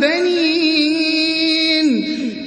بني